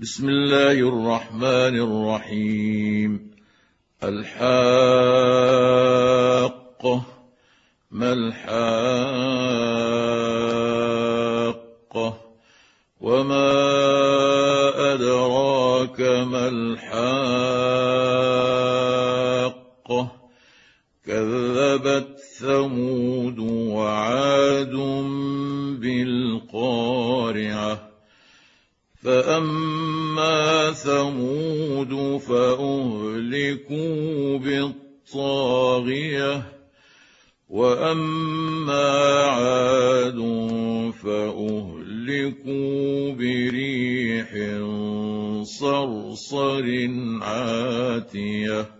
بسم الله الرحمن الرحيم. الحاقة ما الحاقة وما أدراك ما الحاقة كذبت ثمود وعاد بالقارعة. فاما ثمود فاهلكوا بالطاغيه واما عاد فاهلكوا بريح صرصر عاتيه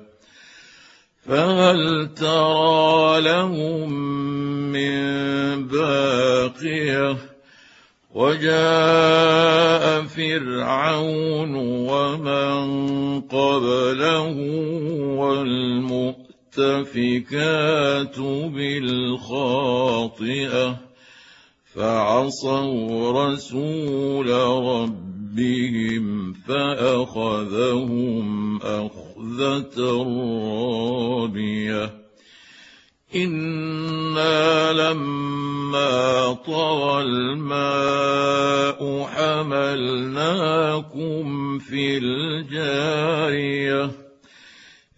فهل ترى لهم من باقية؟ وجاء فرعون ومن قبله والمؤتفكات بالخاطئة فعصوا رسول ربهم فأخذهم اخذ أخذة رابية. إنا لما طغى الماء حملناكم في الجارية.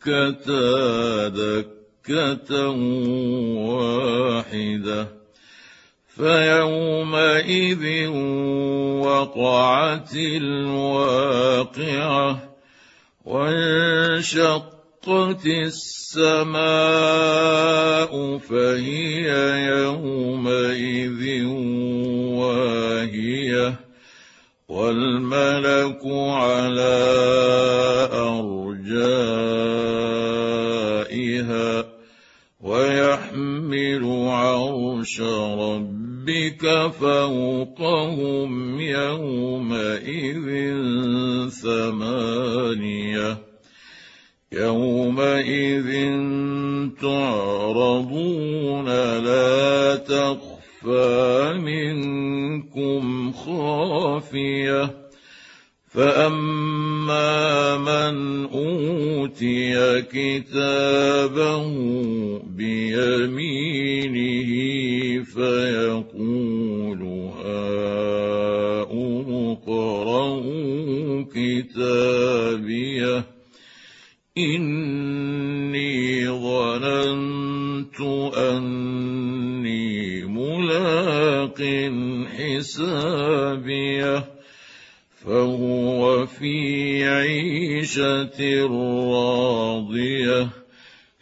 فدكتا دكة واحدة فيومئذ وقعت الواقعة وانشقت السماء فهي يومئذ واهية والملك على ارجائها عرش ربك فوقهم يومئذ ثمانية. يومئذ تعرضون لا تخفى منكم خافية. فأما من أوتي كتابه بيمينه فيقول هاؤم اقرءوا كتابيه. إني ظننت أني ملاق حسابيه. فهو في عيشة راضية.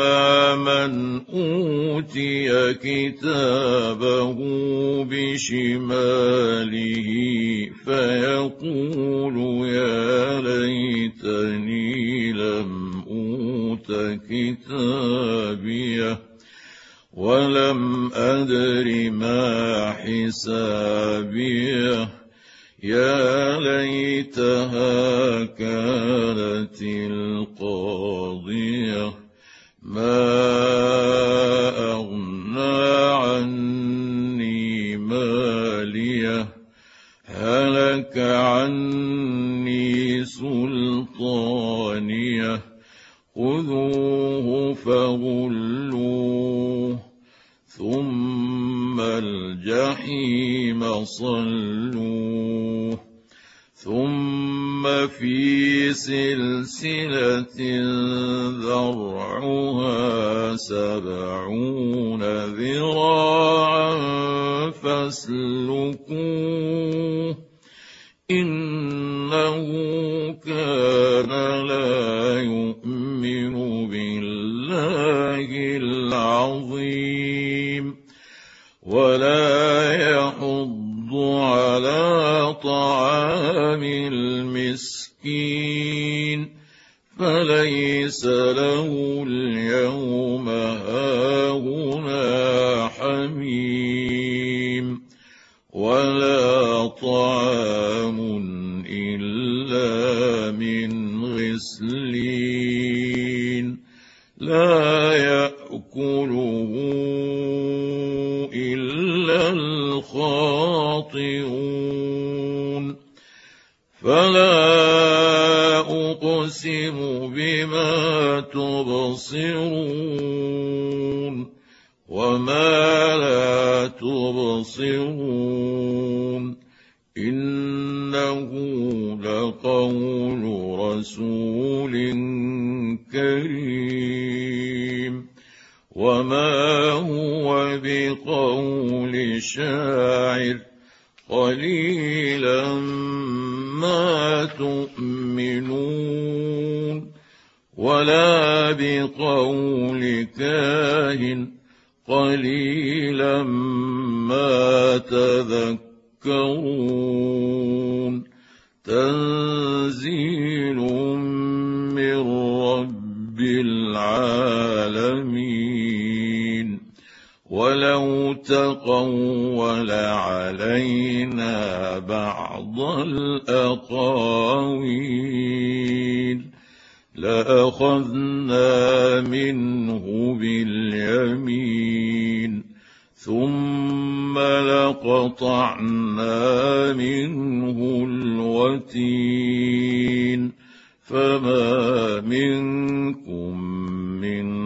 واما من أوتي كتابه بشماله فيقول يا ليتني لم أوت كتابيه ولم أدر ما حسابيه يا ليتها كانت القاضية ما أغنى عني مالية هلك عني سلطانية. خذوه فغلوه ثم الجحيم صلوه. في سلسلة ذرعها سبعون ذراعا فاسلكوه إنه كان المسكين. فليس له اليوم هاهنا حميم. ولا طعام إلا من غسلين. اقسم بما تبصرون وما لا تبصرون إنه لقول رسول كريم وما هو بقول شاعر قليلا ما تؤمنون ولا بقول كاهن قليلا ما تذكرون ولو تقول علينا بعض الأقاويل لأخذنا منه باليمين ثم لقطعنا منه الوتين فما منكم من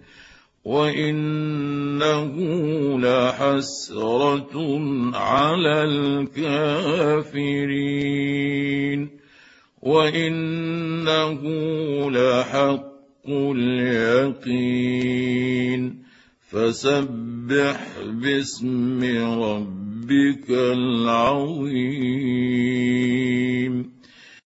وانه لحسره على الكافرين وانه لحق اليقين فسبح باسم ربك العظيم